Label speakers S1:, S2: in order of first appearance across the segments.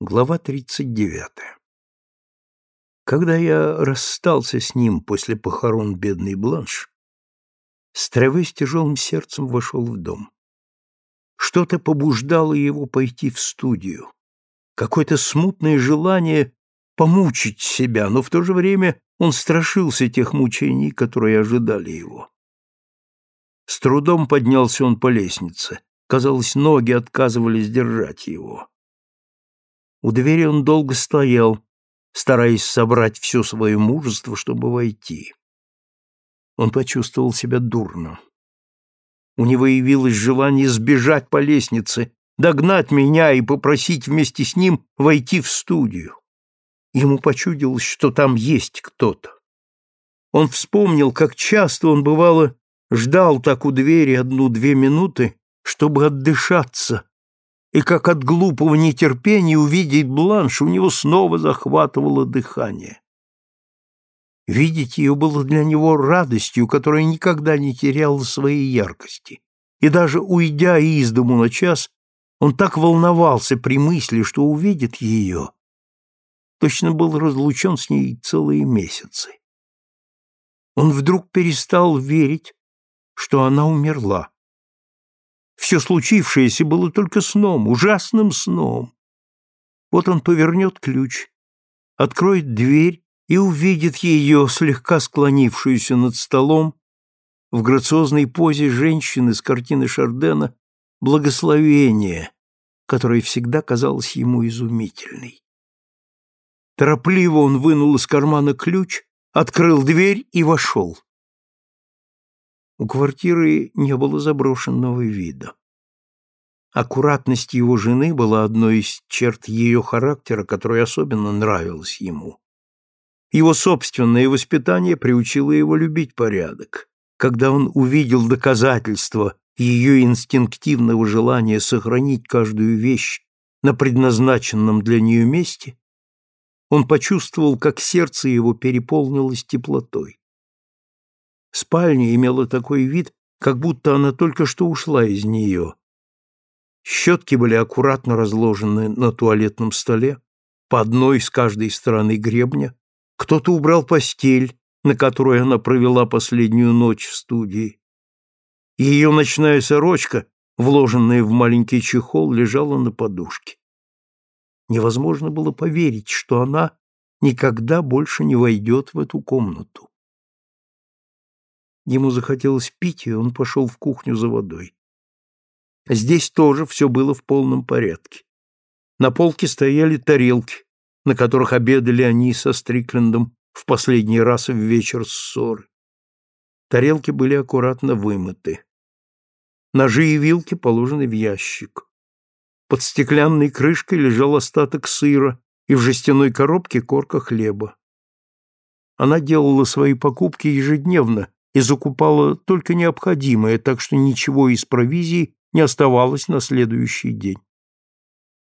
S1: Глава 39. Когда я расстался с ним после похорон бедной Бланш, Стреве с тяжелым сердцем вошел в дом. Что-то побуждало его пойти в студию. Какое-то смутное желание помучить себя, но в то же время он страшился тех мучений, которые ожидали его. С трудом поднялся он по лестнице. Казалось, ноги отказывались держать его. У двери он долго стоял, стараясь собрать все свое мужество, чтобы войти. Он почувствовал себя дурно. У него явилось желание сбежать по лестнице, догнать меня и попросить вместе с ним войти в студию. Ему почудилось, что там есть кто-то. Он вспомнил, как часто он, бывало, ждал так у двери одну-две минуты, чтобы отдышаться, и как от глупого нетерпения увидеть бланш у него снова захватывало дыхание. Видеть ее было для него радостью, которая никогда не теряла своей яркости. И даже уйдя из дому на час, он так волновался при мысли, что увидит ее. Точно был разлучен с ней целые месяцы. Он вдруг перестал верить, что она умерла. Все случившееся было только сном, ужасным сном. Вот он повернет ключ, откроет дверь и увидит ее, слегка склонившуюся над столом, в грациозной позе женщины с картины Шардена «Благословение», которая всегда казалась ему изумительной. Торопливо он вынул из кармана ключ, открыл дверь и вошел. У квартиры не было заброшенного вида. Аккуратность его жены была одной из черт ее характера, которая особенно нравилась ему. Его собственное воспитание приучило его любить порядок. Когда он увидел доказательства ее инстинктивного желания сохранить каждую вещь на предназначенном для нее месте, он почувствовал, как сердце его переполнилось теплотой. Спальня имела такой вид, как будто она только что ушла из нее. Щетки были аккуратно разложены на туалетном столе, по одной с каждой стороны гребня. Кто-то убрал постель, на которой она провела последнюю ночь в студии. Ее ночная сорочка, вложенная в маленький чехол, лежала на подушке. Невозможно было поверить, что она никогда больше не войдет в эту комнату. Ему захотелось пить, и он пошел в кухню за водой. Здесь тоже все было в полном порядке. На полке стояли тарелки, на которых обедали они со Стриклендом в последний раз в вечер ссоры. Тарелки были аккуратно вымыты. Ножи и вилки положены в ящик. Под стеклянной крышкой лежал остаток сыра и в жестяной коробке корка хлеба. Она делала свои покупки ежедневно и закупала только необходимое, так что ничего из провизии не оставалось на следующий день.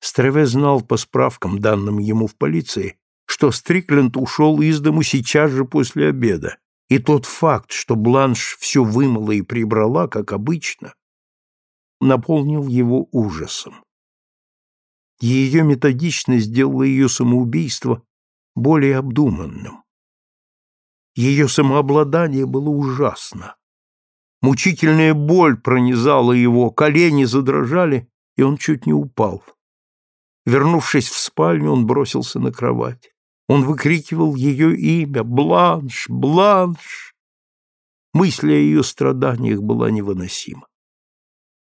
S1: Стреве знал по справкам, данным ему в полиции, что Стрикленд ушел из дому сейчас же после обеда, и тот факт, что Бланш все вымыла и прибрала, как обычно, наполнил его ужасом. Ее методичность сделала ее самоубийство более обдуманным. Ее самообладание было ужасно. Мучительная боль пронизала его, колени задрожали, и он чуть не упал. Вернувшись в спальню, он бросился на кровать. Он выкрикивал ее имя «Бланш! Бланш!». Мысль о ее страданиях была невыносима.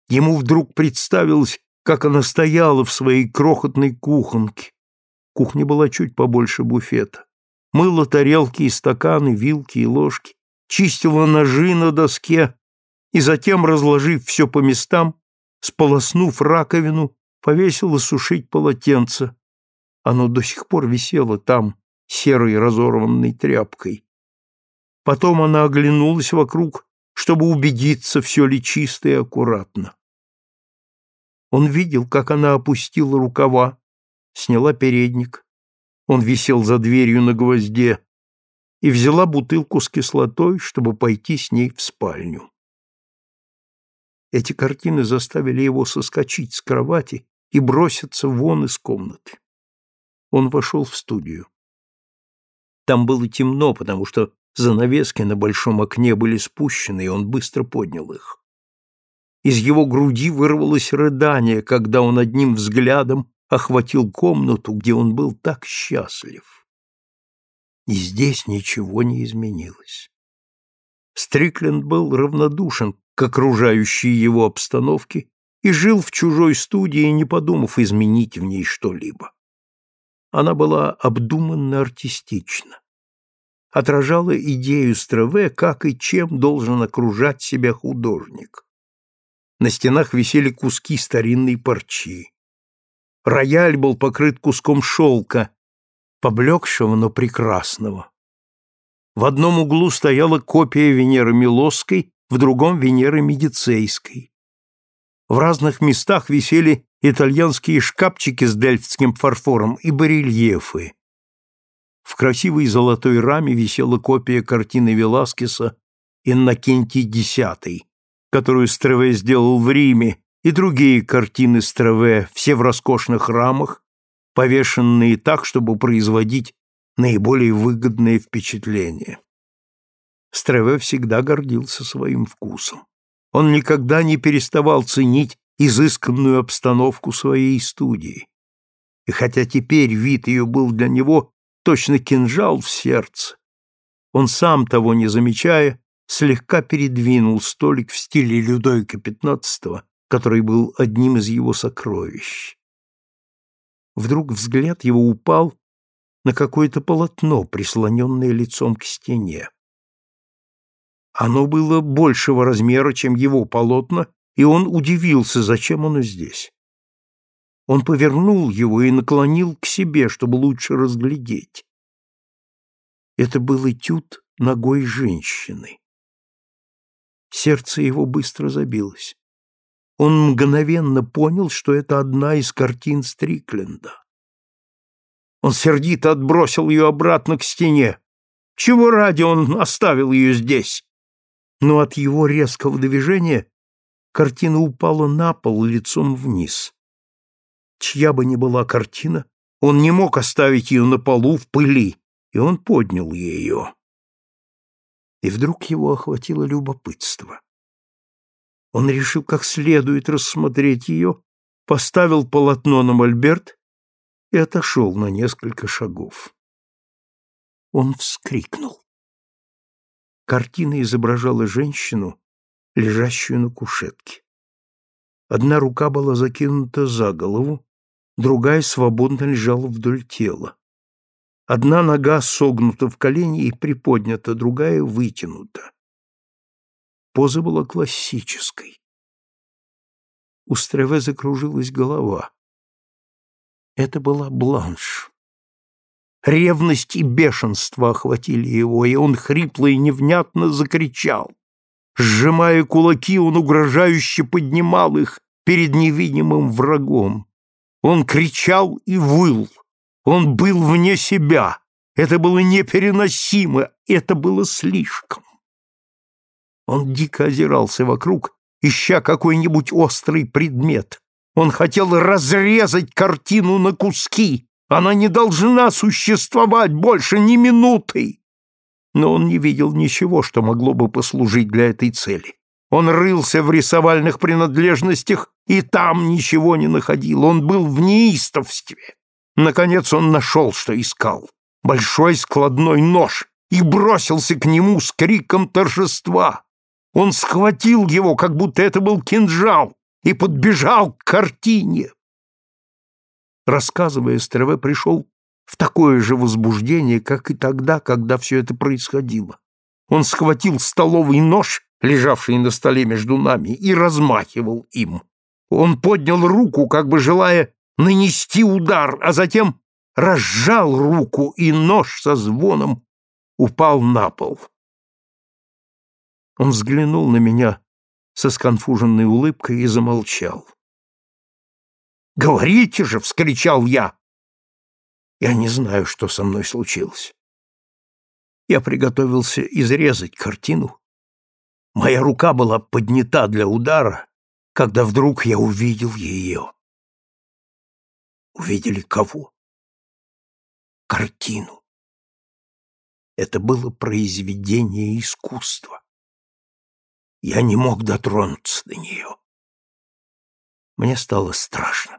S1: Ему вдруг представилось, как она стояла в своей крохотной кухонке. Кухня была чуть побольше буфета мыла тарелки и стаканы, вилки и ложки, чистила ножи на доске и затем, разложив все по местам, сполоснув раковину, повесила сушить полотенце. Оно до сих пор висело там, серой разорванной тряпкой. Потом она оглянулась вокруг, чтобы убедиться, все ли чисто и аккуратно. Он видел, как она опустила рукава, сняла передник, он висел за дверью на гвозде, и взяла бутылку с кислотой, чтобы пойти с ней в спальню. Эти картины заставили его соскочить с кровати и броситься вон из комнаты. он вошел в студию. Там было темно, потому что занавески на большом окне были спущены, и он быстро поднял их. Из его груди вырвалось рыдание, когда он одним взглядом охватил комнату, где он был так счастлив. И здесь ничего не изменилось. Стрикленд был равнодушен к окружающей его обстановке и жил в чужой студии, не подумав изменить в ней что-либо. Она была обдуманно артистична. Отражала идею Страве, как и чем должен окружать себя художник. На стенах висели куски старинной парчи. Рояль был покрыт куском шелка, поблекшего, но прекрасного. В одном углу стояла копия Венеры Милосской, в другом — Венеры Медицейской. В разных местах висели итальянские шкафчики с дельфтским фарфором и барельефы. В красивой золотой раме висела копия картины Веласкеса «Иннокентий X», которую Стреве сделал в Риме, и другие картины Стреве, все в роскошных рамах, повешенные так, чтобы производить наиболее выгодное впечатление. Стреве всегда гордился своим вкусом. Он никогда не переставал ценить изысканную обстановку своей студии. И хотя теперь вид ее был для него точно кинжал в сердце, он сам того не замечая, слегка передвинул столик в стиле Людовика XV, который был одним из его сокровищ. Вдруг взгляд его упал на какое-то полотно, прислоненное лицом к стене. Оно было большего размера, чем его полотна, и он удивился, зачем оно здесь. Он повернул его и наклонил к себе, чтобы лучше разглядеть. Это был этюд ногой женщины. Сердце его быстро забилось. Он мгновенно понял, что это одна из картин Стрикленда. Он сердито отбросил ее обратно к стене. Чего ради он оставил ее здесь? Но от его резкого движения картина упала на пол лицом вниз. Чья бы ни была картина, он не мог оставить ее на полу в пыли, и он поднял ее и вдруг его охватило любопытство. Он решил как следует рассмотреть ее, поставил полотно на мольберт и отошел на несколько шагов. Он вскрикнул. Картина изображала женщину, лежащую на кушетке. Одна рука была закинута за голову, другая свободно лежала вдоль тела. Одна нога согнута в колени и приподнята, другая вытянута. Поза была классической. У Стреве закружилась голова. Это была бланш. Ревность и бешенство охватили его, и он хрипло и невнятно закричал. Сжимая кулаки, он угрожающе поднимал их перед невидимым врагом. Он кричал и выл. Он был вне себя. Это было непереносимо, это было слишком. Он дико озирался вокруг, ища какой-нибудь острый предмет. Он хотел разрезать картину на куски. Она не должна существовать больше ни минуты. Но он не видел ничего, что могло бы послужить для этой цели. Он рылся в рисовальных принадлежностях и там ничего не находил. Он был в неистовстве. Наконец он нашел, что искал. Большой складной нож и бросился к нему с криком торжества. Он схватил его, как будто это был кинжал, и подбежал к картине. Рассказывая, Стреве пришел в такое же возбуждение, как и тогда, когда все это происходило. Он схватил столовый нож, лежавший на столе между нами, и размахивал им. Он поднял руку, как бы желая нанести удар, а затем разжал руку, и нож со звоном упал на пол. Он взглянул на меня со сконфуженной улыбкой и замолчал. «Говорите же!» — вскричал я. Я не знаю, что со мной случилось. Я приготовился изрезать картину. Моя рука была поднята для удара, когда вдруг я увидел ее. Увидели кого? картину. Это было произведение искусства. Я не мог дотронуться до нее. Мне стало страшно.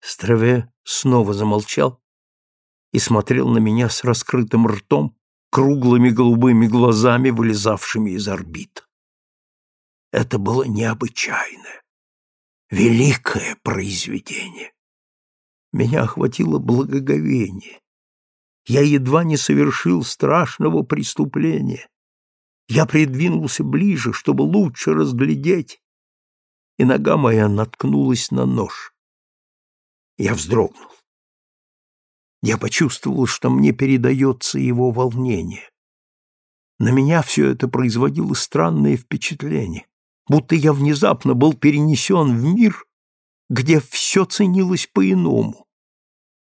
S1: Страве снова замолчал и смотрел на меня с раскрытым ртом, круглыми голубыми глазами, вылезавшими из орбит. Это было необычайное, великое произведение. Меня охватило благоговение. Я едва не совершил страшного преступления. Я придвинулся ближе, чтобы лучше разглядеть, и нога моя наткнулась на нож. Я вздрогнул. Я почувствовал, что мне передается его волнение. На меня все это производило странное впечатление, будто я внезапно был перенесен в мир, где все ценилось по-иному.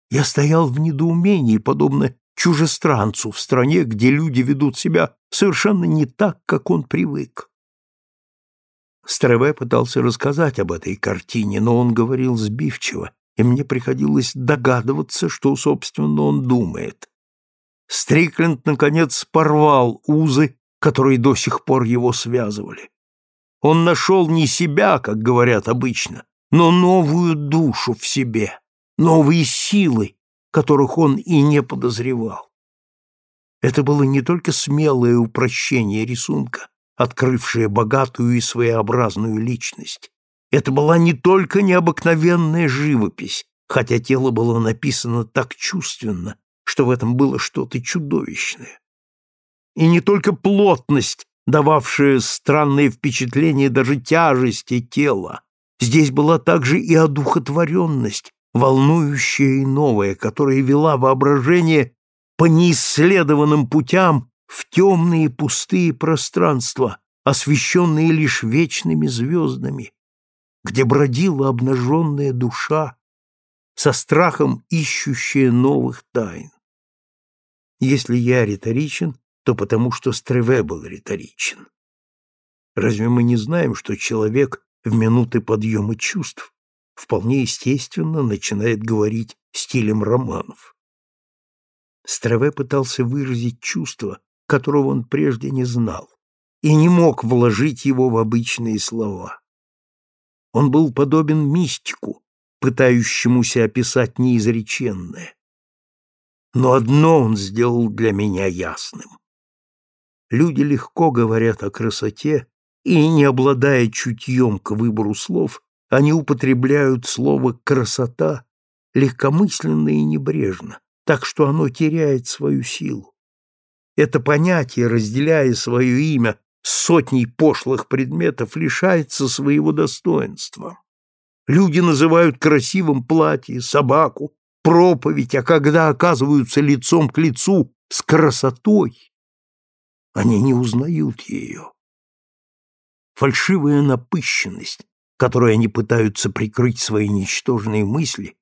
S1: Я стоял в недоумении, подобно чужестранцу в стране, где люди ведут себя совершенно не так, как он привык. Стреве пытался рассказать об этой картине, но он говорил сбивчиво, и мне приходилось догадываться, что, собственно, он думает. Стрикленд, наконец, порвал узы, которые до сих пор его связывали. Он нашел не себя, как говорят обычно, но новую душу в себе, новые силы, которых он и не подозревал. Это было не только смелое упрощение рисунка, открывшее богатую и своеобразную личность, это была не только необыкновенная живопись, хотя тело было написано так чувственно, что в этом было что-то чудовищное. И не только плотность, дававшая странные впечатления даже тяжести тела. Здесь была также и одухотворенность, волнующая и новая, которая вела воображение по неисследованным путям в темные пустые пространства, освещенные лишь вечными звездами, где бродила обнаженная душа, со страхом ищущая новых тайн. Если я риторичен, то потому что Стреве был риторичен. Разве мы не знаем, что человек в минуты подъема чувств вполне естественно начинает говорить стилем романов? Стреве пытался выразить чувство, которого он прежде не знал, и не мог вложить его в обычные слова. Он был подобен мистику, пытающемуся описать неизреченное. Но одно он сделал для меня ясным. Люди легко говорят о красоте, и, не обладая чутьем к выбору слов, они употребляют слово «красота» легкомысленно и небрежно, так что оно теряет свою силу. Это понятие, разделяя свое имя сотней пошлых предметов лишается своего достоинства. Люди называют красивым платье, собаку, проповедь, а когда оказываются лицом к лицу с красотой, они не узнают ее. Фальшивая напыщенность, которой они пытаются прикрыть свои ничтожные мысли,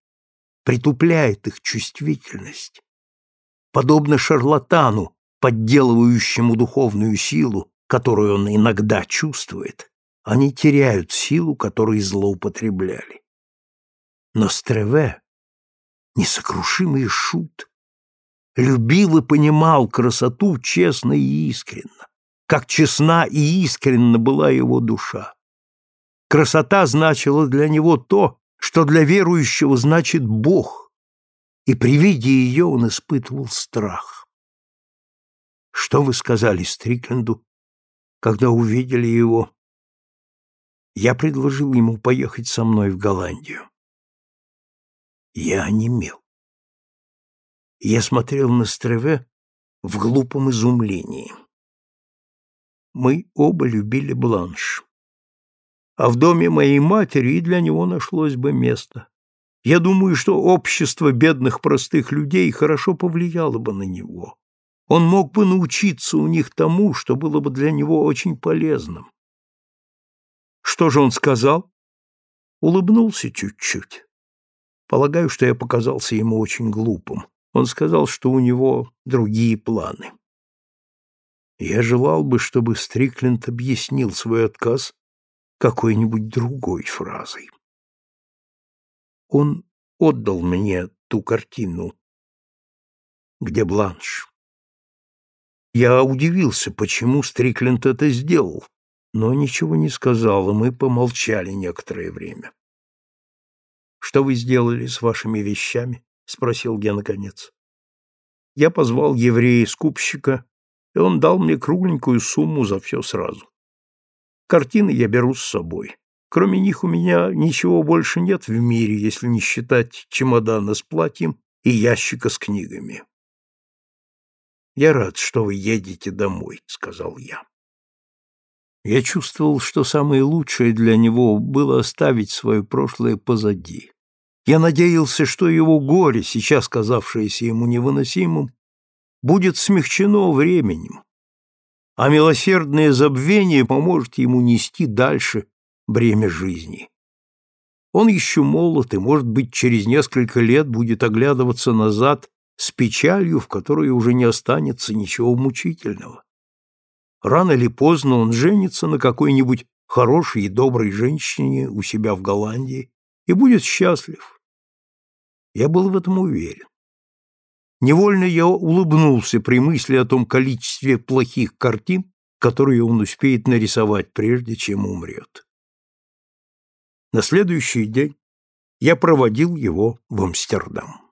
S1: притупляет их чувствительность. Подобно шарлатану, подделывающему духовную силу, которую он иногда чувствует, они теряют силу, которой злоупотребляли. Но Стреве, несокрушимый шут, любил и понимал красоту честно и искренно, как честна и искренна была его душа. Красота значила для него то, что для верующего значит Бог, и при виде ее он испытывал страх. Что вы сказали Стрикленду когда увидели его, я предложил ему поехать со мной в Голландию. Я онемел. Я смотрел на Стреве в глупом изумлении. Мы оба любили Бланш. А в доме моей матери и для него нашлось бы место. Я думаю, что общество бедных простых людей хорошо повлияло бы на него он мог бы научиться у них тому, что было бы для него очень полезным. Что же он сказал? Улыбнулся чуть-чуть. Полагаю, что я показался ему очень глупым. Он сказал, что у него другие планы. Я желал бы, чтобы Стрикленд объяснил свой отказ какой-нибудь другой фразой. Он отдал мне ту картину, где Бланш. Я удивился, почему Стрикленд это сделал, но ничего не сказал, и мы помолчали некоторое время. «Что вы сделали с вашими вещами?» — спросил я наконец. Я позвал еврея-скупщика, и он дал мне кругленькую сумму за все сразу. Картины я беру с собой. Кроме них у меня ничего больше нет в мире, если не считать чемодана с платьем и ящика с книгами. «Я рад, что вы едете домой», — сказал я. Я чувствовал, что самое лучшее для него было оставить свое прошлое позади. Я надеялся, что его горе, сейчас казавшееся ему невыносимым, будет смягчено временем, а милосердное забвение поможет ему нести дальше бремя жизни. Он еще молод и, может быть, через несколько лет будет оглядываться назад с печалью, в которой уже не останется ничего мучительного. Рано или поздно он женится на какой-нибудь хорошей и доброй женщине у себя в Голландии и будет счастлив. Я был в этом уверен. Невольно я улыбнулся при мысли о том количестве плохих картин, которые он успеет нарисовать, прежде чем умрет. На следующий день я проводил его в Амстердам.